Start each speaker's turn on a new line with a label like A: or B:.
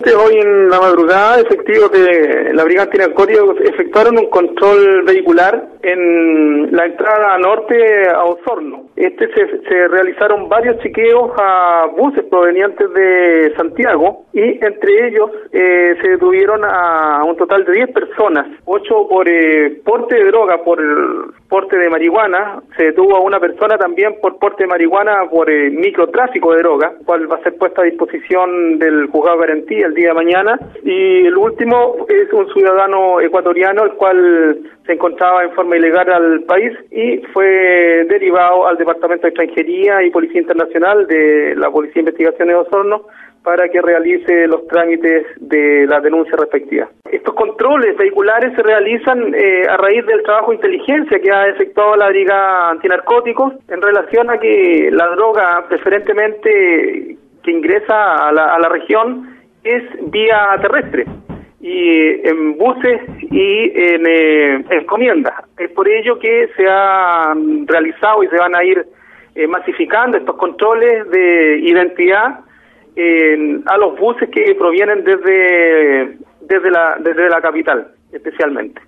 A: Hoy en la madrugada, efectivos de la Brigada Antinarcóticos efectuaron un control vehicular en la entrada norte a Osorno. Este se, realizaron varios chequeos a buses provenientes de Santiago y entre ellos eh, se detuvieron a un total de 10 personas, 8 por eh, porte de droga, por porte de marihuana, se detuvo a una persona también por porte de marihuana por eh, microtráfico de droga, cual va a ser puesta a disposición del juzgado de garantía el día de mañana. Y el último es un ciudadano ecuatoriano, el cual se encontraba en forma ilegal al país y fue derivado al Departamento de Extranjería y Policía Internacional de la Policía de Investigaciones de Osorno para que realice los trámites de la denuncia respectiva. Estos controles vehiculares se realizan eh, a raíz del trabajo de inteligencia que ha efectuado la Brigada Antinarcóticos en relación a que la droga preferentemente que ingresa a la, a la región es vía terrestre y en buses y en eh, encomiendas. Es por ello que se han realizado y se van a ir eh, masificando estos controles de identidad a los buses que provienen desde, desde, la, desde la capital, especialmente.